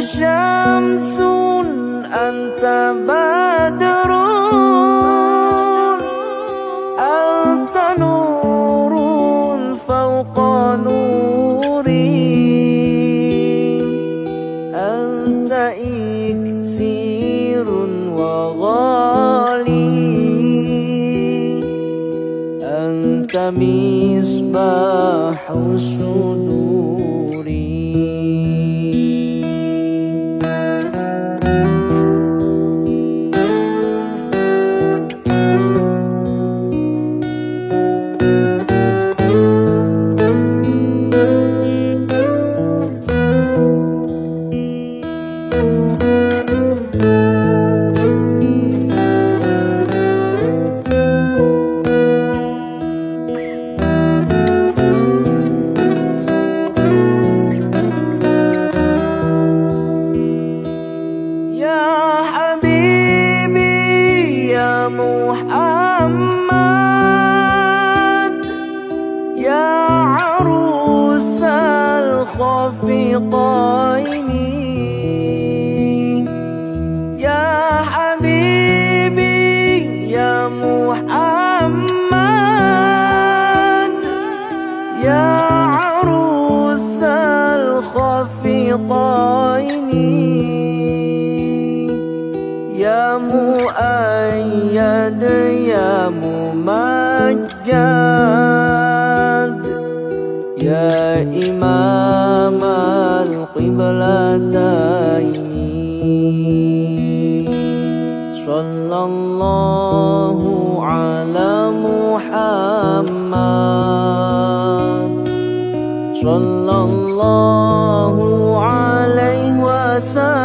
شمس أنت بدر. أنت نور فوق نوري. أنت إكسير وغالي. أنت مصباح السنور هاتين صلى الله على محمد صلى الله عليه وسلم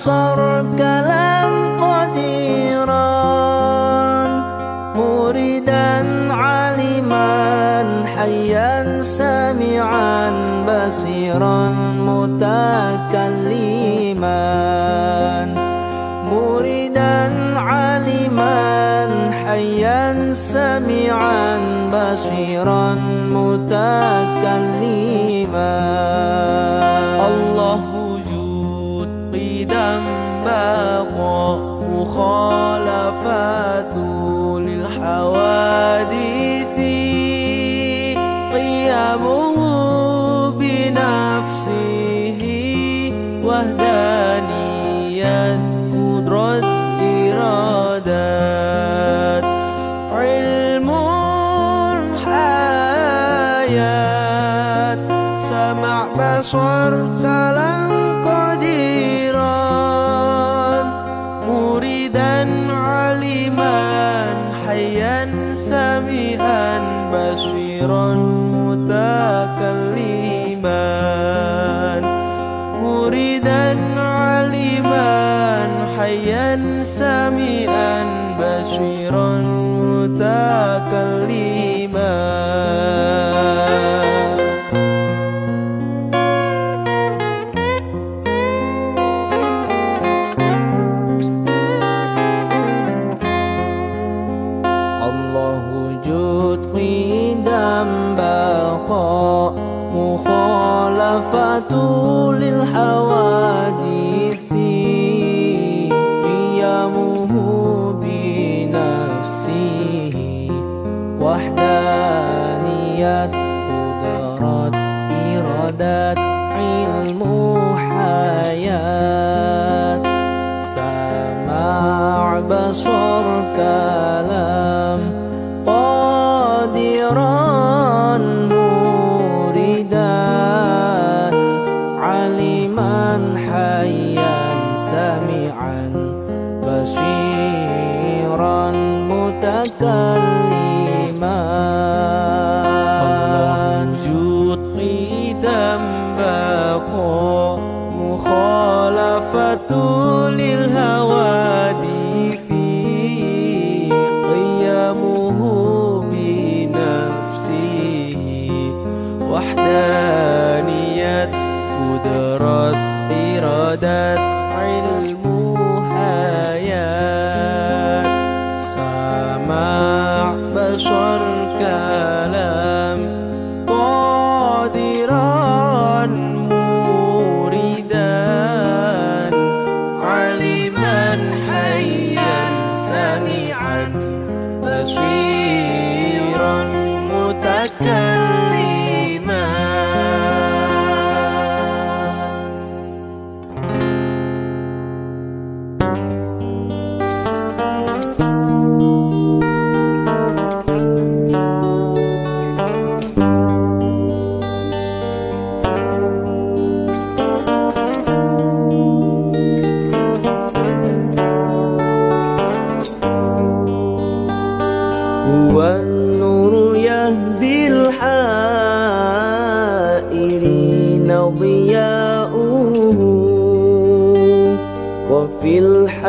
أبصر كلا قديرا مريدا علما حيا سميعا بصيرا متكلما. مريدا علما حيا سميعا بصيرا متكلما. المخالفات للحوادث. قيامه بنفسه وهدانيا قدرة إرادات. علم حياة. سمع بصر كلام. سميعا بشيرا متكلما. الله وجود قيد بقاء مخالفة يصفر كلام قادرا مريدا علما حيا سميعا. بصيرا متكلما. وجود قدم بقو مخالفة للهوى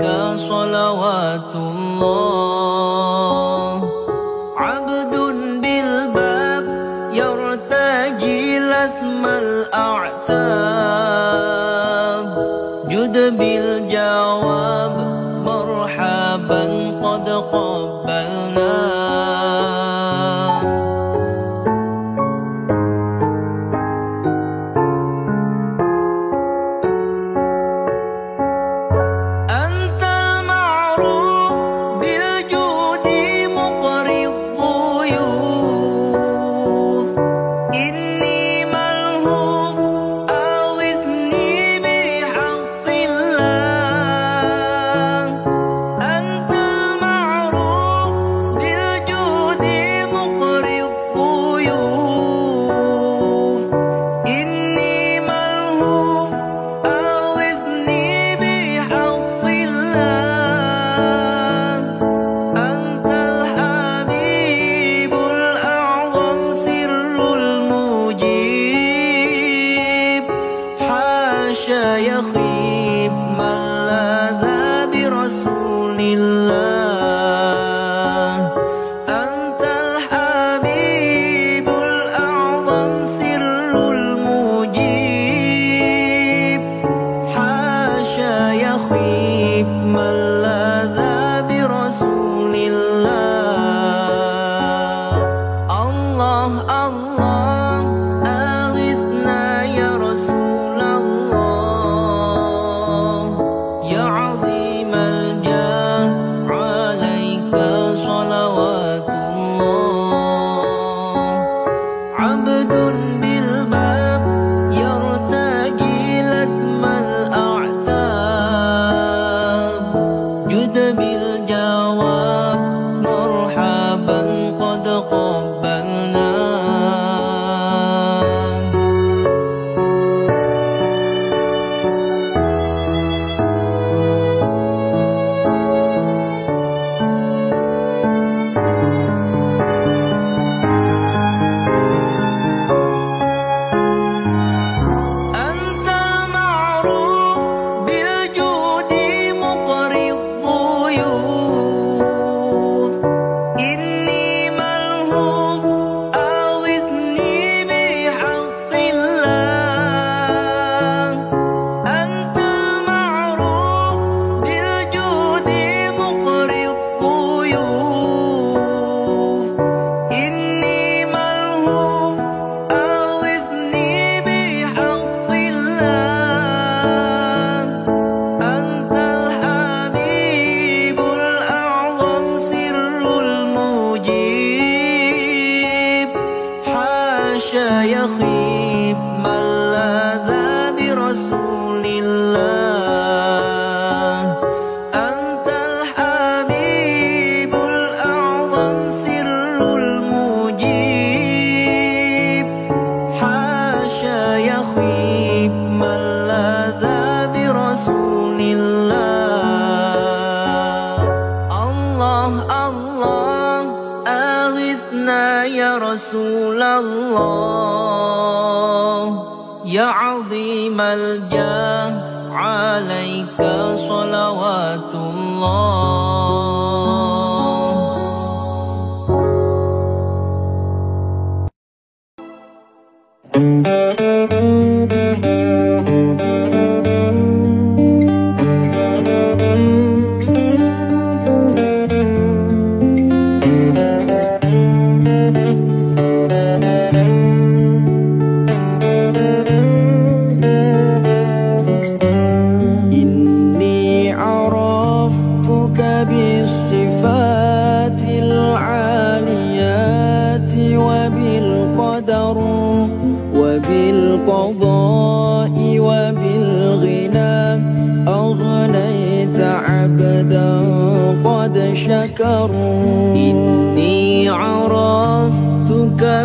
عليك صلوات الله. عبد بالباب يرتجي لثم الأعتاب. جد بالجواب soon be long.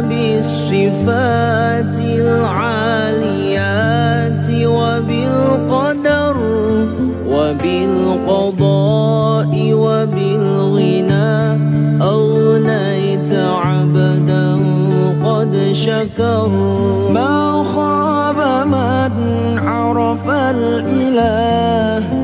بالصفات العاليات وبالقدر وبالقضاء وبالغنى أغنيت عبدا قد شكر ما خاب من عرف الإله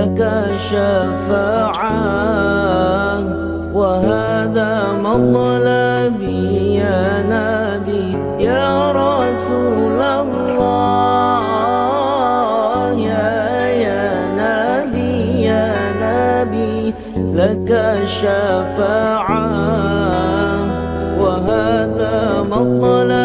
لك شفاعة وهذا مطلبي يا نبي يا رسول الله. يا يا نبي يا نبي لك شفاعة وهذا مطلبي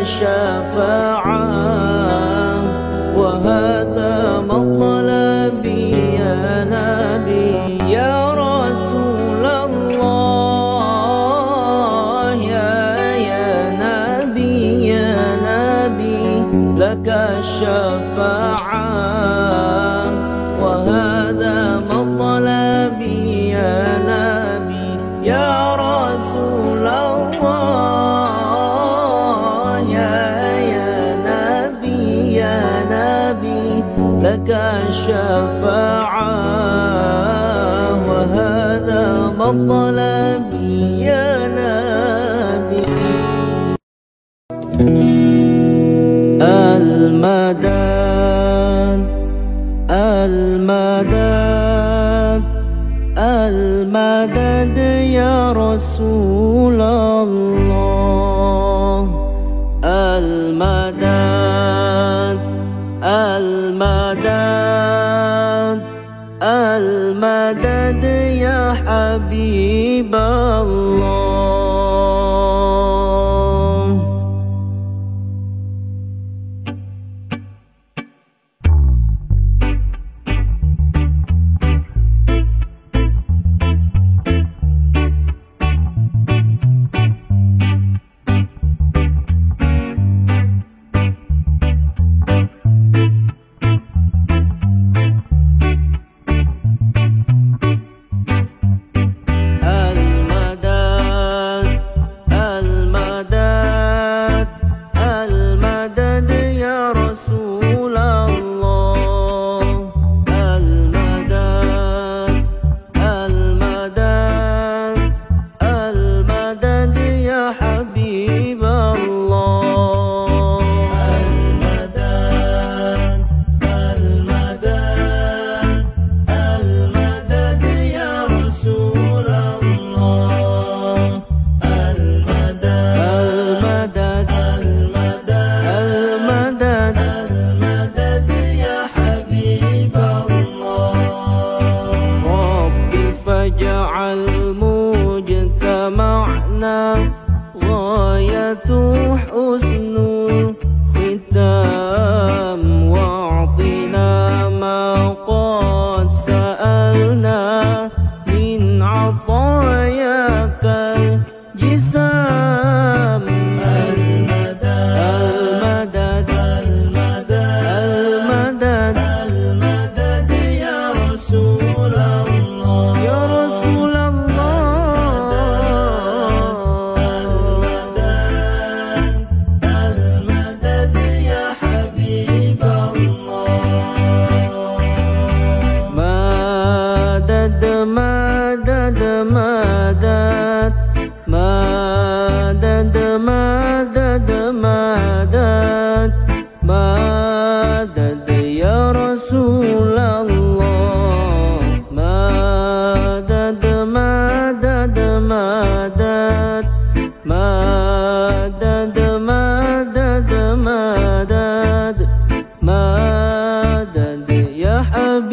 لك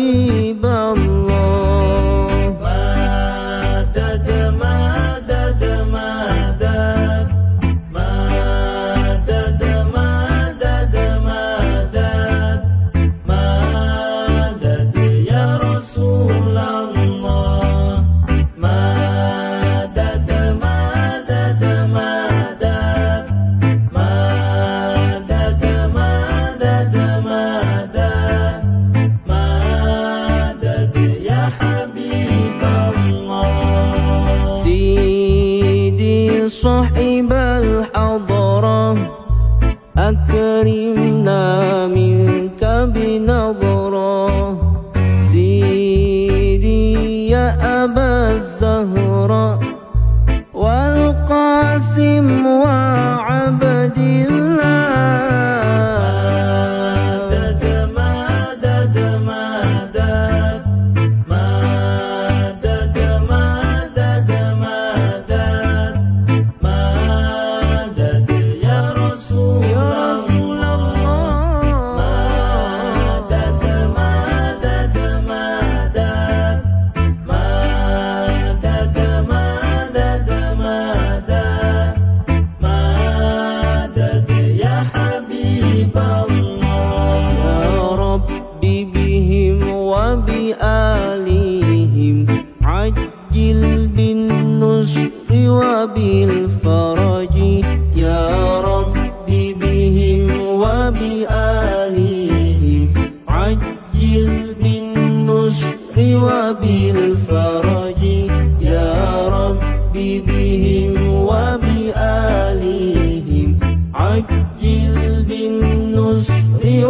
غريبا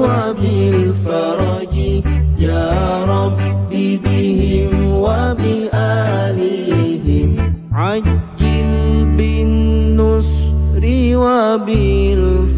وبالفرج يا رب بهم وبآلهم. عجل بالنصر وبالفرج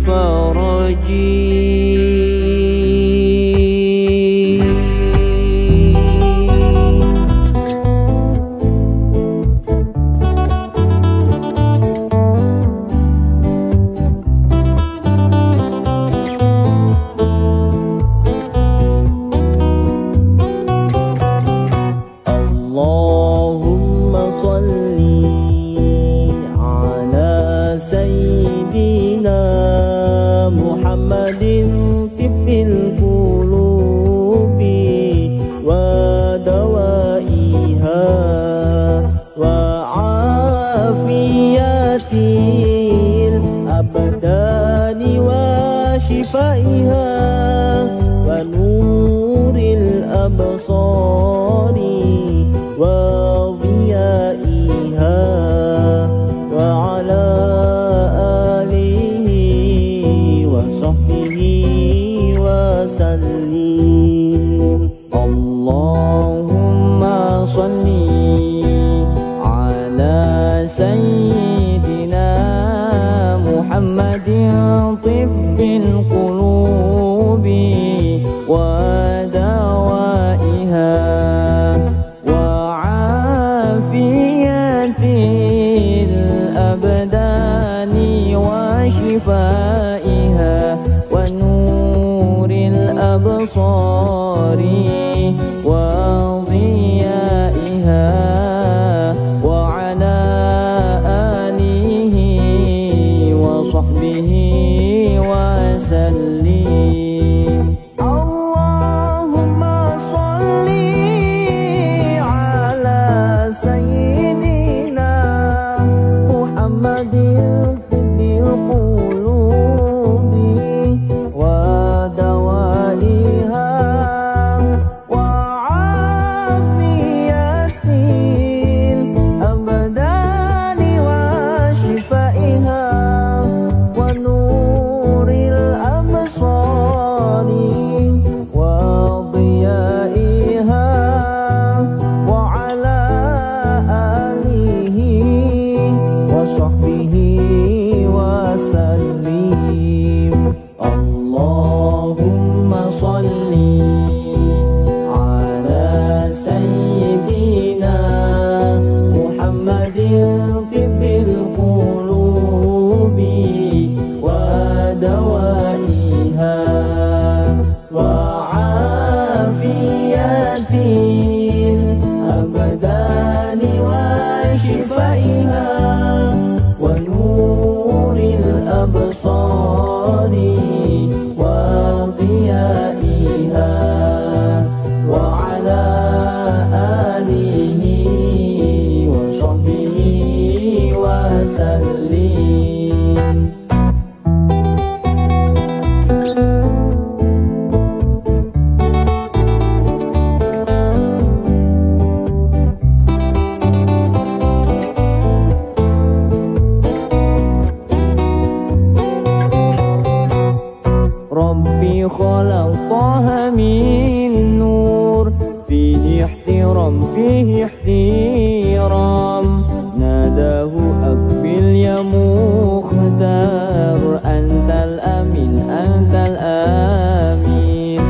ربي خلقها من نور. فيه احترام فيه احترام. ناداه أقبل يا مختار. أنت الأمين أنت الأمين.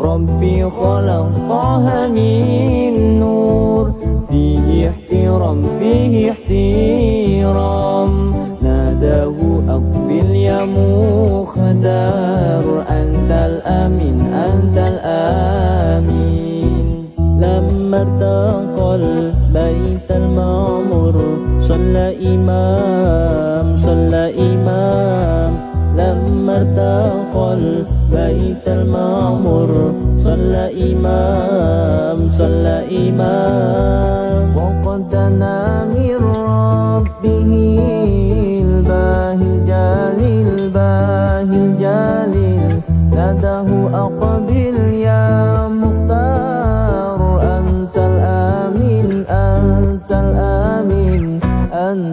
ربي خلقها من نور. فيه احترام فيه احترام. ناداه أقبل يا مختار. الإمام صلى إمام لما ارتقى البيت المعمر صلى إمام صلى إمام وقد دنا من ربه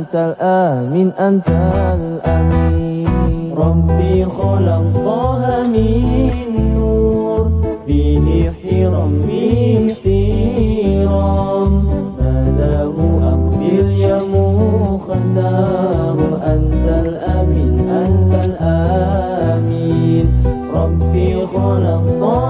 أنت الآمن أنت الأمين. ربي خلق طه من نور فيه حرم فيه احترام. ماذا هو أقبل يا مختار أنت الأمين أنت الآمين ربي خلق طه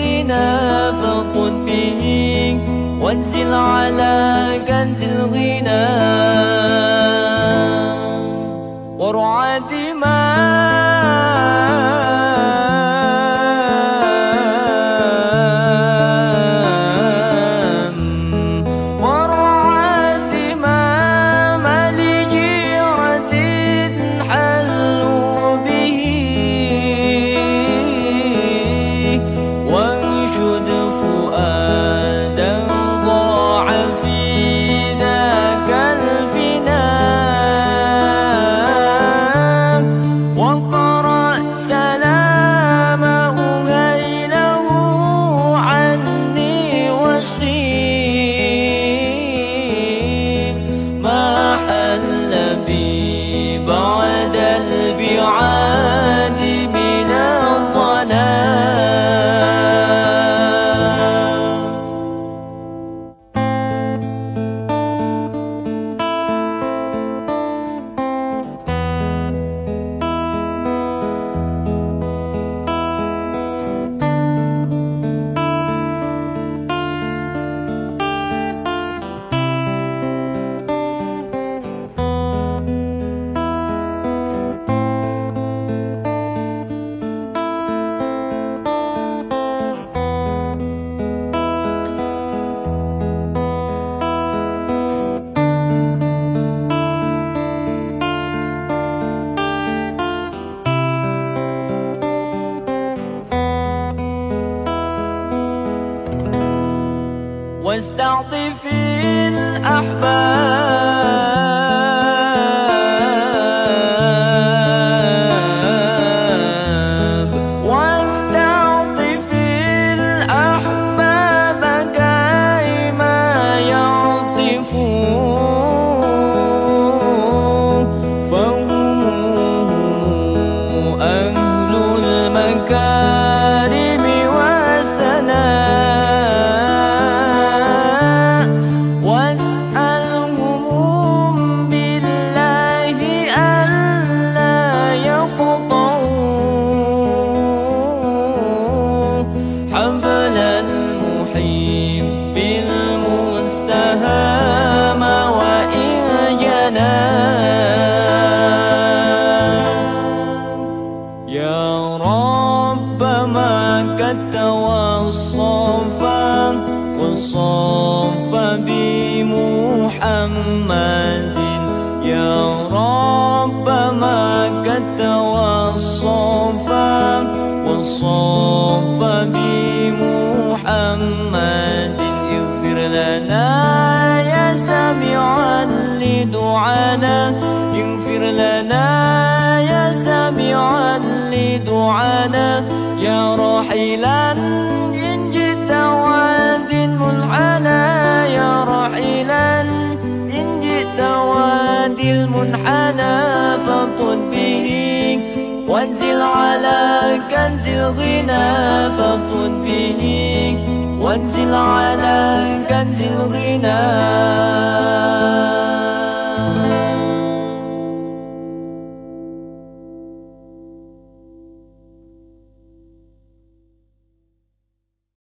الغنى فقد به وانزل على كنز الغنى.